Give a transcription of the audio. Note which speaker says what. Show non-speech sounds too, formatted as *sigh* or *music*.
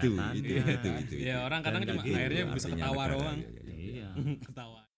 Speaker 1: itu,
Speaker 2: setannya.
Speaker 1: itu, itu, itu,
Speaker 3: Ya
Speaker 1: itu.
Speaker 3: orang kadang cuma akhirnya bisa ketawa doang.
Speaker 1: Ya, ya, ya.
Speaker 2: Iya. *laughs*
Speaker 3: ketawa.